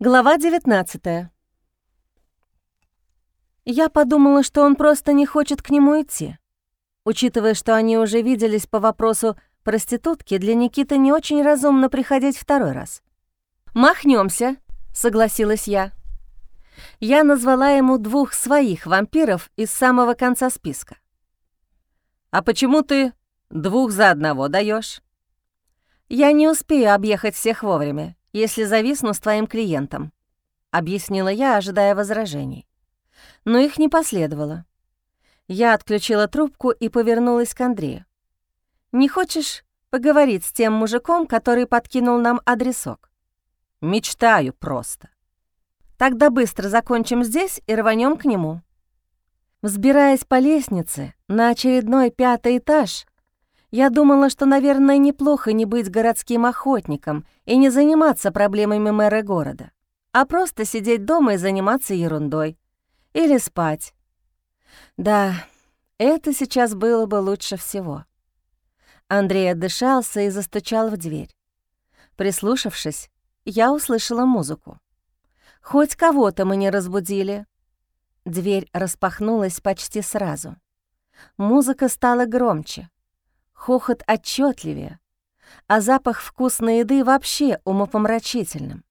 Глава 19 Я подумала, что он просто не хочет к нему идти. Учитывая, что они уже виделись по вопросу проститутки, для Никиты не очень разумно приходить второй раз. «Махнёмся», — согласилась я. Я назвала ему двух своих вампиров из самого конца списка. «А почему ты двух за одного даешь? «Я не успею объехать всех вовремя, если зависну с твоим клиентом», — объяснила я, ожидая возражений. Но их не последовало. Я отключила трубку и повернулась к Андрею. «Не хочешь поговорить с тем мужиком, который подкинул нам адресок?» «Мечтаю просто». «Тогда быстро закончим здесь и рванем к нему». Взбираясь по лестнице на очередной пятый этаж, я думала, что, наверное, неплохо не быть городским охотником и не заниматься проблемами мэра города, а просто сидеть дома и заниматься ерундой. Или спать. Да, это сейчас было бы лучше всего. Андрей отдышался и застучал в дверь. Прислушавшись, я услышала музыку. Хоть кого-то мы не разбудили, Дверь распахнулась почти сразу. Музыка стала громче, хохот отчетливее, а запах вкусной еды вообще умопомрачительным.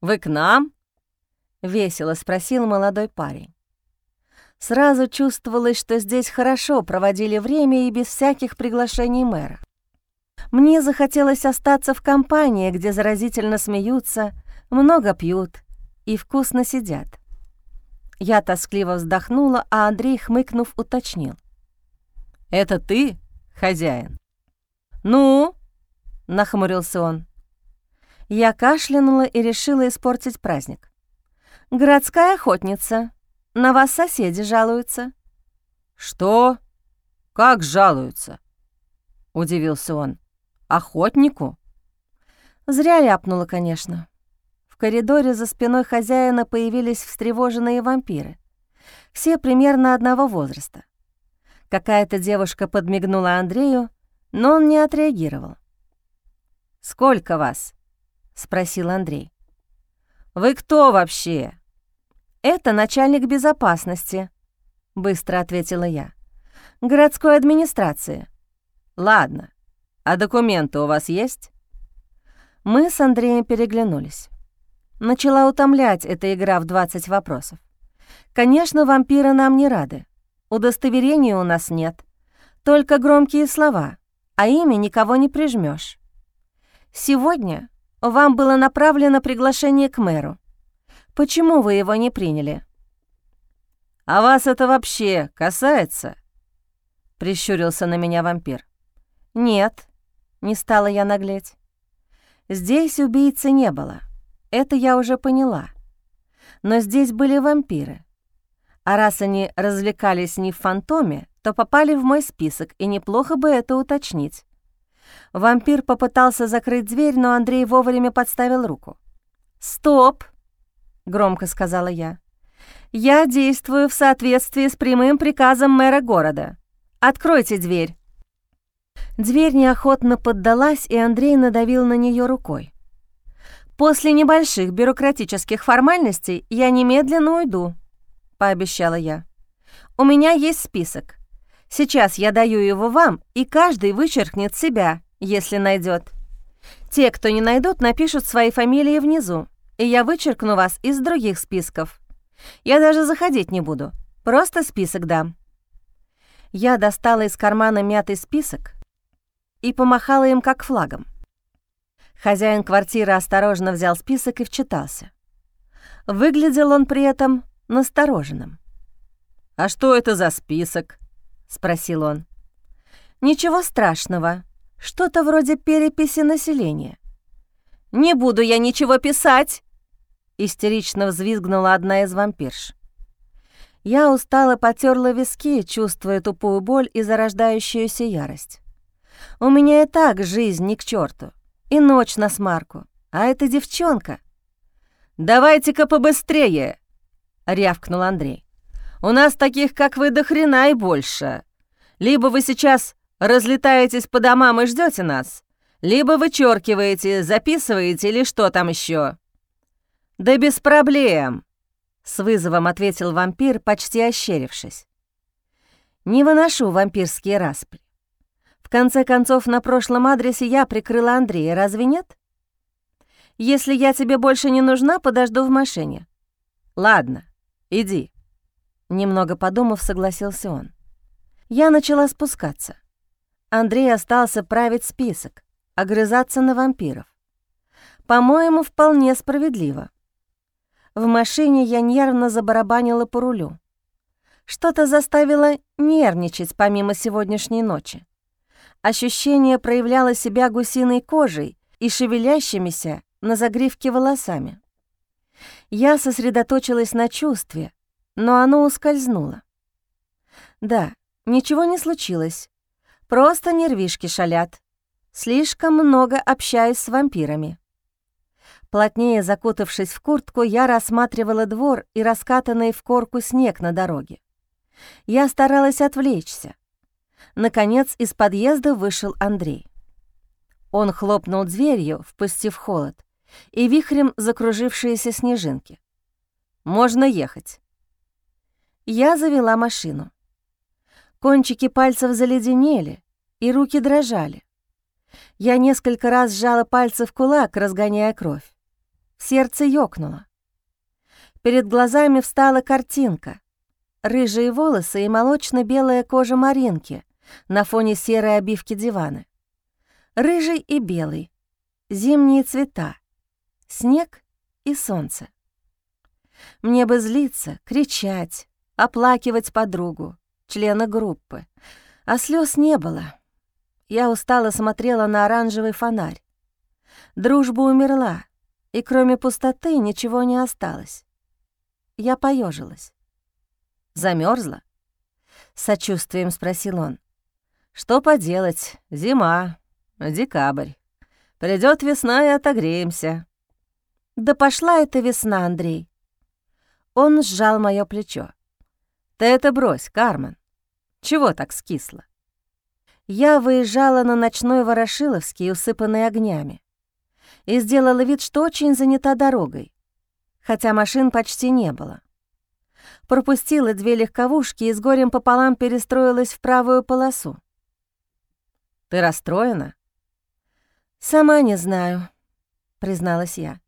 «Вы к нам?» — весело спросил молодой парень. Сразу чувствовалось, что здесь хорошо проводили время и без всяких приглашений мэра. Мне захотелось остаться в компании, где заразительно смеются, много пьют и вкусно сидят. Я тоскливо вздохнула, а Андрей, хмыкнув, уточнил. «Это ты, хозяин?» «Ну?» — нахмурился он. Я кашлянула и решила испортить праздник. «Городская охотница. На вас соседи жалуются». «Что? Как жалуются?» — удивился он. «Охотнику?» Зря ляпнула, конечно. В коридоре за спиной хозяина появились встревоженные вампиры. Все примерно одного возраста. Какая-то девушка подмигнула Андрею, но он не отреагировал. «Сколько вас?» — спросил Андрей. «Вы кто вообще?» «Это начальник безопасности», — быстро ответила я. «Городской администрации». «Ладно. А документы у вас есть?» Мы с Андреем переглянулись. Начала утомлять эта игра в 20 вопросов. Конечно, вампиры нам не рады. Удостоверения у нас нет. Только громкие слова, а ими никого не прижмешь. Сегодня вам было направлено приглашение к мэру. Почему вы его не приняли? «А вас это вообще касается?» — прищурился на меня вампир. «Нет», — не стала я наглеть. «Здесь убийцы не было. Это я уже поняла. Но здесь были вампиры. А раз они развлекались не в фантоме, то попали в мой список, и неплохо бы это уточнить. Вампир попытался закрыть дверь, но Андрей вовремя подставил руку. «Стоп!» — громко сказала я. «Я действую в соответствии с прямым приказом мэра города. Откройте дверь!» Дверь неохотно поддалась, и Андрей надавил на нее рукой. «После небольших бюрократических формальностей я немедленно уйду», — пообещала я. «У меня есть список. Сейчас я даю его вам, и каждый вычеркнет себя, если найдет. Те, кто не найдут, напишут свои фамилии внизу, и я вычеркну вас из других списков. Я даже заходить не буду, просто список дам». Я достала из кармана мятый список и помахала им как флагом. Хозяин квартиры осторожно взял список и вчитался. Выглядел он при этом настороженным. «А что это за список?» — спросил он. «Ничего страшного. Что-то вроде переписи населения». «Не буду я ничего писать!» — истерично взвизгнула одна из вампирш. Я устало потерла виски, чувствуя тупую боль и зарождающуюся ярость. У меня и так жизнь ни к черту и ночь на смарку. А эта девчонка... «Давайте-ка побыстрее!» — рявкнул Андрей. «У нас таких, как вы, до хрена и больше. Либо вы сейчас разлетаетесь по домам и ждете нас, либо вычеркиваете, записываете или что там еще. «Да без проблем!» — с вызовом ответил вампир, почти ощерившись. «Не выношу вампирские распри. В конце концов, на прошлом адресе я прикрыла Андрея, разве нет? Если я тебе больше не нужна, подожду в машине. Ладно, иди». Немного подумав, согласился он. Я начала спускаться. Андрей остался править список, огрызаться на вампиров. По-моему, вполне справедливо. В машине я нервно забарабанила по рулю. Что-то заставило нервничать помимо сегодняшней ночи. Ощущение проявляло себя гусиной кожей и шевелящимися на загривке волосами. Я сосредоточилась на чувстве, но оно ускользнуло. Да, Ничего не случилось. Просто нервишки шалят. Слишком много общаюсь с вампирами. Плотнее закутавшись в куртку, я рассматривала двор и раскатанный в корку снег на дороге. Я старалась отвлечься. Наконец из подъезда вышел Андрей. Он хлопнул дверью, впустив холод, и вихрем закружившиеся снежинки. «Можно ехать». Я завела машину. Кончики пальцев заледенели, и руки дрожали. Я несколько раз сжала пальцы в кулак, разгоняя кровь. Сердце ёкнуло. Перед глазами встала картинка. Рыжие волосы и молочно-белая кожа Маринки на фоне серой обивки дивана. Рыжий и белый. Зимние цвета. Снег и солнце. Мне бы злиться, кричать, оплакивать подругу, члена группы. А слез не было. Я устало смотрела на оранжевый фонарь. Дружба умерла, и кроме пустоты ничего не осталось. Я поежилась. Замерзла? Сочувствием спросил он. Что поделать, зима, декабрь. Придет весна и отогреемся. Да пошла эта весна, Андрей. Он сжал мое плечо. Ты это брось, Кармен. Чего так скисло? Я выезжала на ночной Ворошиловский, усыпанный огнями, и сделала вид, что очень занята дорогой, хотя машин почти не было. Пропустила две легковушки и с горем пополам перестроилась в правую полосу. «Ты расстроена?» «Сама не знаю», — призналась я.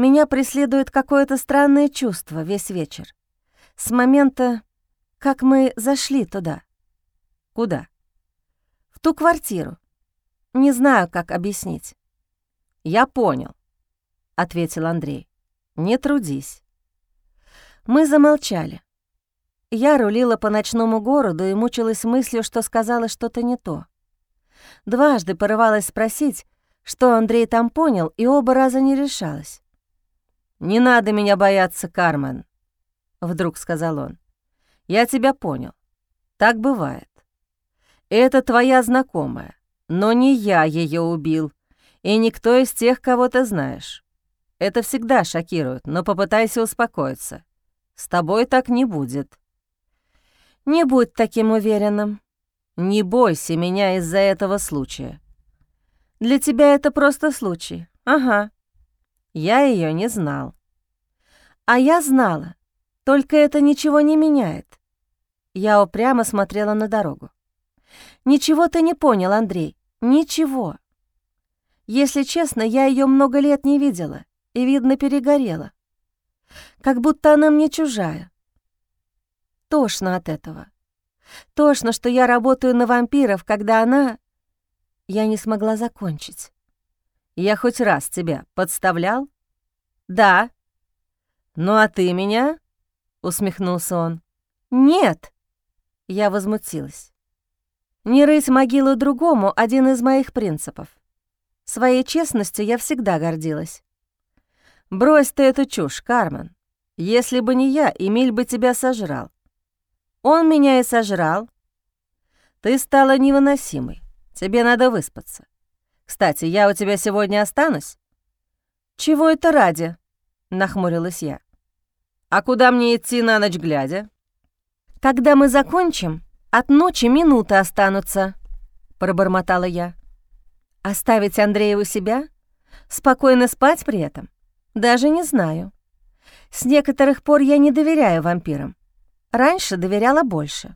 «Меня преследует какое-то странное чувство весь вечер. С момента, как мы зашли туда. Куда? В ту квартиру. Не знаю, как объяснить. Я понял, ответил Андрей. Не трудись. Мы замолчали. Я рулила по ночному городу и мучилась мыслью, что сказала что-то не то. Дважды порывалась спросить, что Андрей там понял, и оба раза не решалась. «Не надо меня бояться, Кармен. — вдруг сказал он. «Я тебя понял. Так бывает. Это твоя знакомая, но не я ее убил, и никто из тех, кого ты знаешь. Это всегда шокирует, но попытайся успокоиться. С тобой так не будет». «Не будь таким уверенным». «Не бойся меня из-за этого случая». «Для тебя это просто случай. Ага». Я ее не знал. А я знала. Только это ничего не меняет. Я упрямо смотрела на дорогу. Ничего ты не понял, Андрей. Ничего. Если честно, я ее много лет не видела и, видно, перегорела. Как будто она мне чужая. Тошно от этого. Тошно, что я работаю на вампиров, когда она... Я не смогла закончить. Я хоть раз тебя подставлял? Да. Ну а ты меня? — усмехнулся он. «Нет!» — я возмутилась. «Не рыть могилу другому — один из моих принципов. Своей честностью я всегда гордилась». «Брось ты эту чушь, Кармен. Если бы не я, Эмиль бы тебя сожрал. Он меня и сожрал. Ты стала невыносимой. Тебе надо выспаться. Кстати, я у тебя сегодня останусь?» «Чего это ради?» — нахмурилась я. «А куда мне идти на ночь глядя?» «Когда мы закончим, от ночи минуты останутся», — пробормотала я. «Оставить Андрея у себя? Спокойно спать при этом? Даже не знаю. С некоторых пор я не доверяю вампирам. Раньше доверяла больше.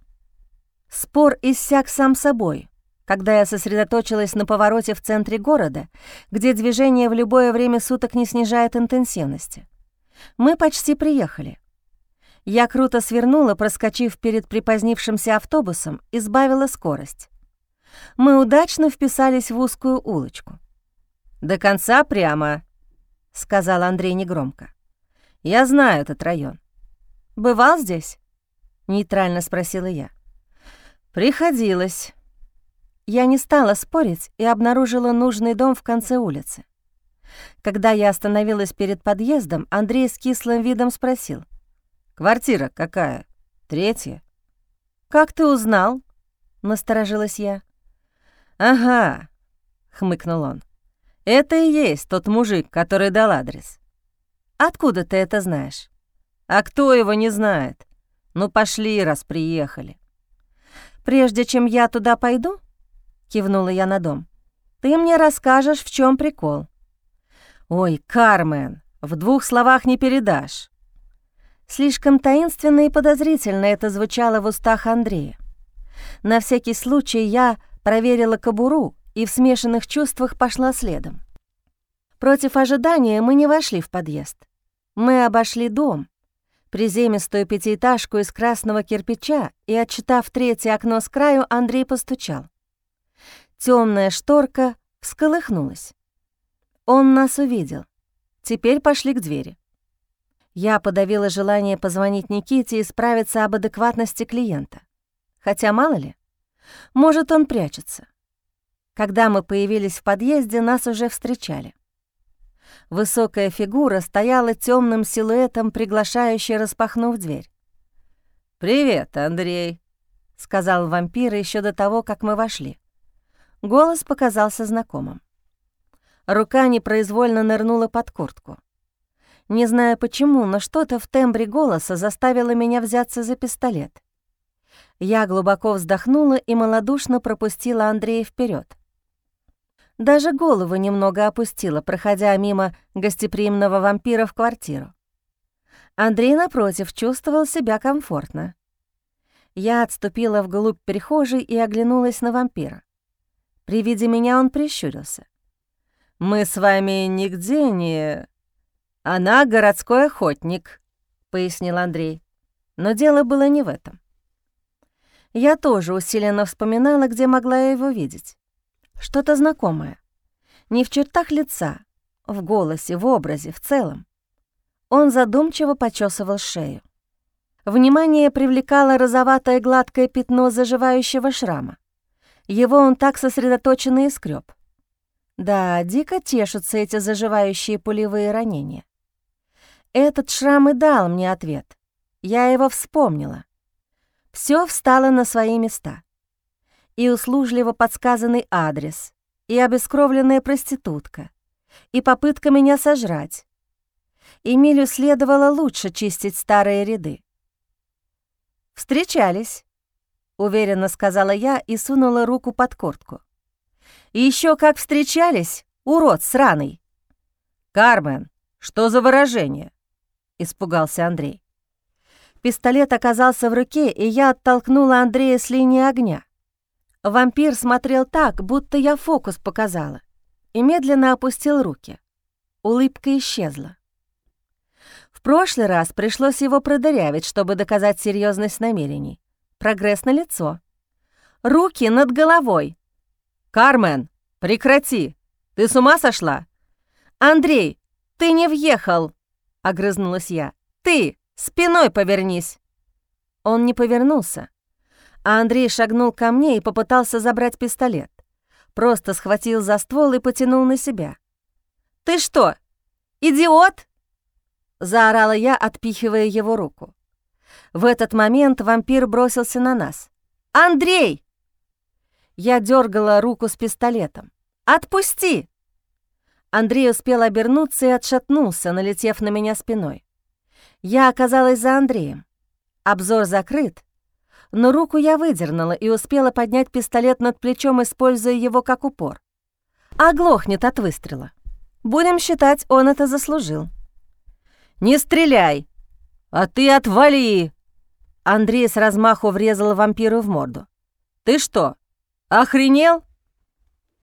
Спор иссяк сам собой, когда я сосредоточилась на повороте в центре города, где движение в любое время суток не снижает интенсивности. Мы почти приехали. Я круто свернула, проскочив перед припозднившимся автобусом, и сбавила скорость. Мы удачно вписались в узкую улочку. «До конца прямо», — сказал Андрей негромко. «Я знаю этот район». «Бывал здесь?» — нейтрально спросила я. «Приходилось». Я не стала спорить и обнаружила нужный дом в конце улицы. Когда я остановилась перед подъездом, Андрей с кислым видом спросил. «Квартира какая? Третья?» «Как ты узнал?» — насторожилась я. «Ага», — хмыкнул он. «Это и есть тот мужик, который дал адрес». «Откуда ты это знаешь?» «А кто его не знает? Ну, пошли, раз приехали». «Прежде чем я туда пойду», — кивнула я на дом, «ты мне расскажешь, в чем прикол». «Ой, Кармен, в двух словах не передашь». Слишком таинственно и подозрительно это звучало в устах Андрея. На всякий случай я проверила кобуру и в смешанных чувствах пошла следом. Против ожидания мы не вошли в подъезд. Мы обошли дом, приземистую пятиэтажку из красного кирпича, и, отчитав третье окно с краю, Андрей постучал. Темная шторка всколыхнулась. Он нас увидел. Теперь пошли к двери. Я подавила желание позвонить Никите и справиться об адекватности клиента. Хотя мало ли, может, он прячется. Когда мы появились в подъезде, нас уже встречали. Высокая фигура стояла темным силуэтом, приглашающе распахнув дверь. «Привет, Андрей», — сказал вампир еще до того, как мы вошли. Голос показался знакомым. Рука непроизвольно нырнула под куртку. Не знаю почему, но что-то в тембре голоса заставило меня взяться за пистолет. Я глубоко вздохнула и малодушно пропустила Андрея вперед. Даже голову немного опустила, проходя мимо гостеприимного вампира в квартиру. Андрей, напротив, чувствовал себя комфортно. Я отступила вглубь прихожей и оглянулась на вампира. При виде меня он прищурился. «Мы с вами нигде не...» «Она городской охотник», — пояснил Андрей. Но дело было не в этом. Я тоже усиленно вспоминала, где могла я его видеть. Что-то знакомое. Не в чертах лица, в голосе, в образе, в целом. Он задумчиво почесывал шею. Внимание привлекало розоватое гладкое пятно заживающего шрама. Его он так сосредоточенно и скрёб. Да, дико тешатся эти заживающие пулевые ранения. Этот шрам и дал мне ответ. Я его вспомнила. Все встало на свои места. И услужливо подсказанный адрес, и обескровленная проститутка, и попытка меня сожрать. Эмилю следовало лучше чистить старые ряды. «Встречались», — уверенно сказала я и сунула руку под куртку. «И еще как встречались, урод сраный!» «Кармен, что за выражение?» — испугался Андрей. Пистолет оказался в руке, и я оттолкнула Андрея с линии огня. Вампир смотрел так, будто я фокус показала, и медленно опустил руки. Улыбка исчезла. В прошлый раз пришлось его продырявить, чтобы доказать серьезность намерений. Прогресс на лицо. Руки над головой. «Кармен, прекрати! Ты с ума сошла?» «Андрей, ты не въехал!» огрызнулась я. «Ты! Спиной повернись!» Он не повернулся, а Андрей шагнул ко мне и попытался забрать пистолет. Просто схватил за ствол и потянул на себя. «Ты что, идиот?» — заорала я, отпихивая его руку. В этот момент вампир бросился на нас. «Андрей!» Я дергала руку с пистолетом. «Отпусти!» Андрей успел обернуться и отшатнулся, налетев на меня спиной. Я оказалась за Андреем. Обзор закрыт, но руку я выдернула и успела поднять пистолет над плечом, используя его как упор. Оглохнет от выстрела. Будем считать, он это заслужил. Не стреляй! А ты отвали!» Андрей с размаху врезал вампиру в морду. «Ты что, охренел?»